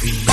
Speed.